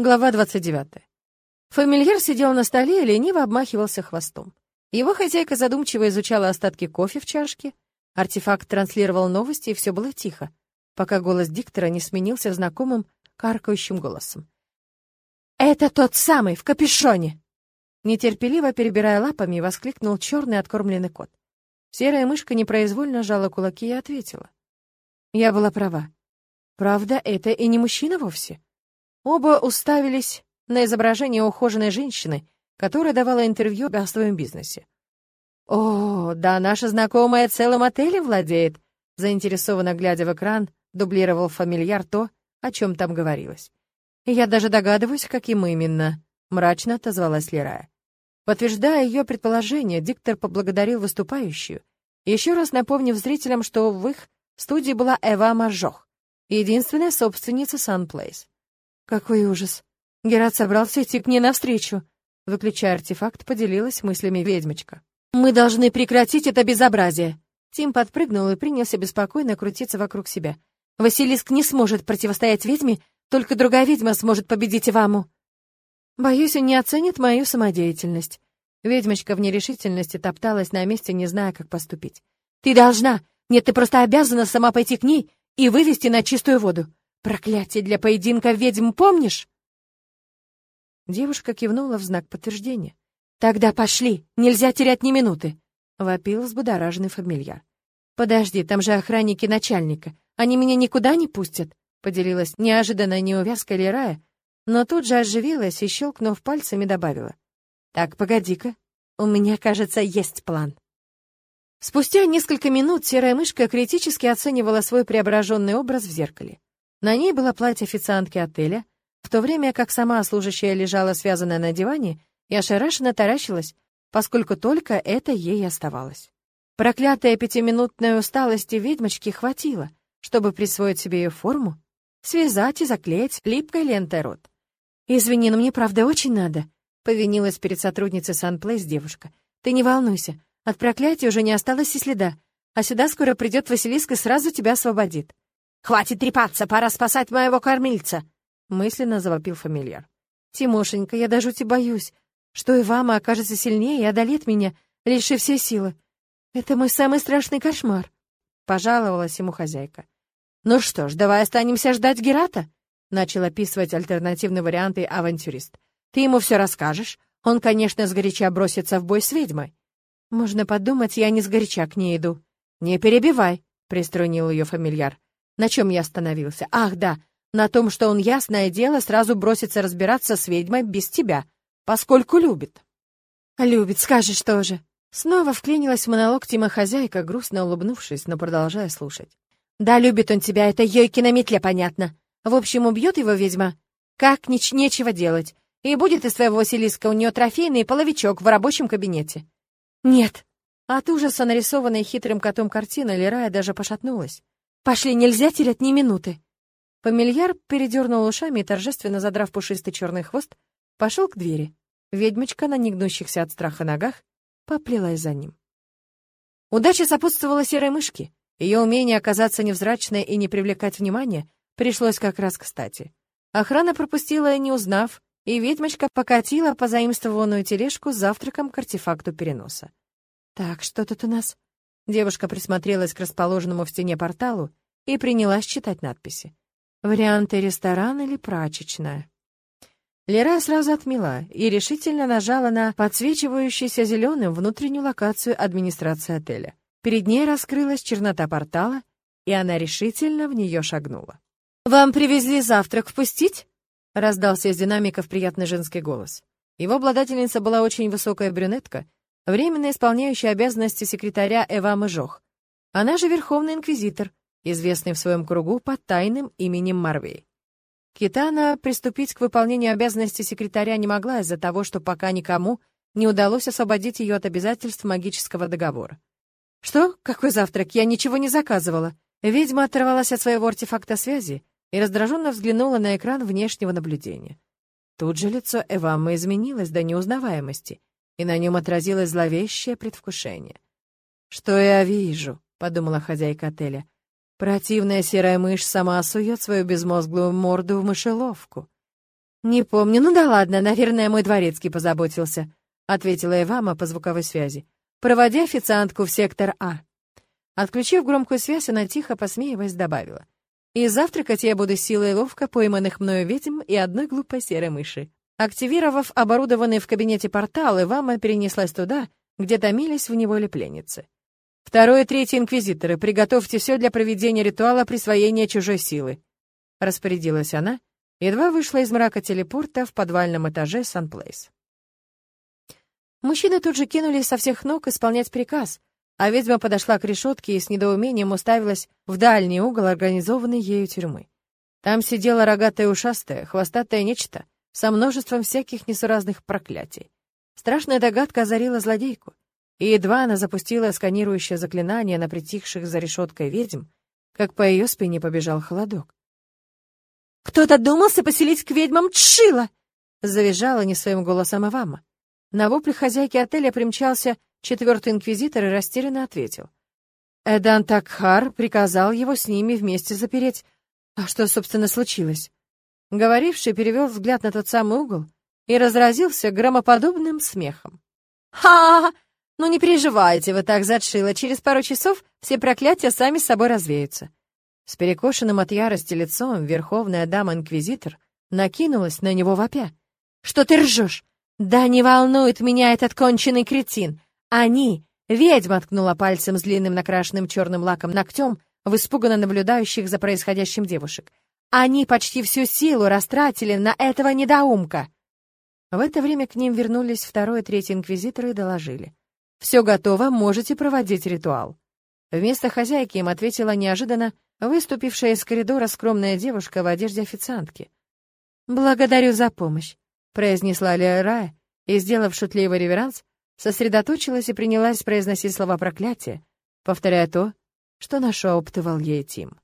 Глава 29. Фамильяр сидел на столе и лениво обмахивался хвостом. Его хозяйка задумчиво изучала остатки кофе в чашке. Артефакт транслировал новости, и все было тихо, пока голос диктора не сменился знакомым каркающим голосом. «Это тот самый, в капюшоне!» Нетерпеливо перебирая лапами, воскликнул черный откормленный кот. Серая мышка непроизвольно сжала кулаки и ответила. Я была права. Правда, это и не мужчина вовсе. Оба уставились на изображение ухоженной женщины, которая давала интервью о своем бизнесе. «О, да наша знакомая целым отелем владеет», заинтересованно глядя в экран, дублировал фамильяр то, о чем там говорилось. «Я даже догадываюсь, каким именно», — мрачно отозвалась Лерая. Подтверждая ее предположение, диктор поблагодарил выступающую, еще раз напомнив зрителям, что в их студии была Эва Маржох, единственная собственница Sunplace. Какой ужас. Герат собрался идти к ней навстречу. Выключая артефакт, поделилась мыслями ведьмочка. «Мы должны прекратить это безобразие!» Тим подпрыгнул и принялся беспокойно крутиться вокруг себя. «Василиск не сможет противостоять ведьме, только другая ведьма сможет победить Иваму». «Боюсь, он не оценит мою самодеятельность». Ведьмочка в нерешительности топталась на месте, не зная, как поступить. «Ты должна! Нет, ты просто обязана сама пойти к ней и вывести на чистую воду. Проклятие для поединка ведьм, помнишь?» Девушка кивнула в знак подтверждения. «Тогда пошли, нельзя терять ни минуты!» — вопил взбудораженный фамильяр. «Подожди, там же охранники начальника. Они меня никуда не пустят!» — поделилась неожиданно неувязка Лерая, но тут же оживилась и, щелкнув пальцами, добавила. «Так, погоди-ка, у меня, кажется, есть план». Спустя несколько минут серая мышка критически оценивала свой преображенный образ в зеркале. На ней было платье официантки отеля, в то время как сама служащая лежала связанная на диване и ошарашенно таращилась, поскольку только это ей оставалось. Проклятая пятиминутной усталости ведьмочки хватило, чтобы присвоить себе ее форму, связать и заклеить липкой лентой рот. «Извини, но мне правда очень надо», — повинилась перед сотрудницей Санплейс девушка. «Ты не волнуйся, от проклятия уже не осталось и следа, а сюда скоро придет Василиск и сразу тебя освободит». «Хватит трепаться, пора спасать моего кормильца!» — мысленно завопил фамильяр. «Тимошенька, я даже жути боюсь, что Ивама окажется сильнее и одолеет меня, лишив все силы. Это мой самый страшный кошмар», — пожаловалась ему хозяйка. «Ну что ж, давай останемся ждать Герата», — начал описывать альтернативные варианты авантюрист. «Ты ему все расскажешь. Он, конечно, сгоряча бросится в бой с ведьмой». «Можно подумать, я не сгоряча к ней иду». «Не перебивай», — приструнил ее фамильяр. На чем я остановился? Ах, да, на том, что он, ясное дело, сразу бросится разбираться с ведьмой без тебя, поскольку любит. Любит, скажешь тоже. Снова вклинилась в монолог Тима хозяйка, грустно улыбнувшись, но продолжая слушать. Да, любит он тебя, это Йойки на метле понятно. В общем, убьет его ведьма. Как нич нечего делать. И будет из твоего Василиска у нее трофейный половичок в рабочем кабинете. Нет. От ужаса, нарисованной хитрым котом картины, Лерая даже пошатнулась. Пошли, нельзя терять ни минуты. Фамильяр передернул ушами и, торжественно задрав пушистый черный хвост, пошел к двери. Ведьмочка на негнущихся от страха ногах поплелась за ним. Удача сопутствовала серой мышке. Ее умение оказаться невзрачной и не привлекать внимания пришлось как раз кстати. Охрана пропустила, не узнав, и ведьмочка покатила позаимствованную тележку с завтраком к артефакту переноса. «Так, что тут у нас?» Девушка присмотрелась к расположенному в стене порталу и принялась читать надписи. Варианты ресторан или прачечная. Лера сразу отмела и решительно нажала на подсвечивающуюся зеленым внутреннюю локацию администрации отеля. Перед ней раскрылась чернота портала, и она решительно в нее шагнула. «Вам привезли завтрак, впустить?» — раздался из динамиков приятный женский голос. Его обладательница была очень высокая брюнетка — временно исполняющая обязанности секретаря Эва Жох. Она же Верховный Инквизитор, известный в своем кругу под тайным именем Марвей. Китана приступить к выполнению обязанностей секретаря не могла из-за того, что пока никому не удалось освободить ее от обязательств магического договора. «Что? Какой завтрак? Я ничего не заказывала». Ведьма оторвалась от своего артефакта связи и раздраженно взглянула на экран внешнего наблюдения. Тут же лицо Эвамы изменилось до неузнаваемости, и на нем отразилось зловещее предвкушение. «Что я вижу?» — подумала хозяйка отеля. «Противная серая мышь сама сует свою безмозглую морду в мышеловку. «Не помню, ну да ладно, наверное, мой дворецкий позаботился», — ответила Эвама по звуковой связи. «Проводи официантку в сектор А». Отключив громкую связь, она тихо, посмеиваясь, добавила. «И завтракать я буду силой ловко пойманных мною ведьм и одной глупой серой мыши». Активировав оборудованный в кабинете портал, Эвама перенеслась туда, где томились в неволе пленницы. «Второй и третий инквизиторы, приготовьте все для проведения ритуала присвоения чужой силы», — распорядилась она, едва вышла из мрака телепорта в подвальном этаже Санплейс. Мужчины тут же кинулись со всех ног исполнять приказ, а ведьма подошла к решетке и с недоумением уставилась в дальний угол организованной ею тюрьмы. Там сидела рогатая ушастая, хвостатое нечто со множеством всяких несуразных проклятий. Страшная догадка озарила злодейку, и едва она запустила сканирующее заклинание на притихших за решеткой ведьм, как по ее спине побежал холодок. «Кто-то думался поселить к ведьмам Тшила!» — завизжала не своим голосом Ивама. На вопль хозяйки отеля примчался Четвертый инквизитор и растерянно ответил. Эдан Такхар приказал его с ними вместе запереть. А что, собственно, случилось? Говоривший перевел взгляд на тот самый угол и разразился громоподобным смехом. «Ха! Ну не переживайте вы так, Затшила, через пару часов все проклятия сами собой развеются». С перекошенным от ярости лицом верховная дама-инквизитор накинулась на него вопя. «Что ты ржешь? Да не волнует меня этот конченый кретин! Они! Ведьма ткнула пальцем с длинным накрашенным черным лаком ногтем в испуганно наблюдающих за происходящим девушек. Они почти всю силу растратили на этого недоумка. В это время к ним вернулись второй и третий инквизиторы и доложили. «Все готово, можете проводить ритуал». Вместо хозяйки им ответила неожиданно выступившая из коридора скромная девушка в одежде официантки. «Благодарю за помощь», — произнесла Леорая и, сделав шутливый реверанс, сосредоточилась и принялась произносить слова проклятия, повторяя то, что нашептывал ей Тим.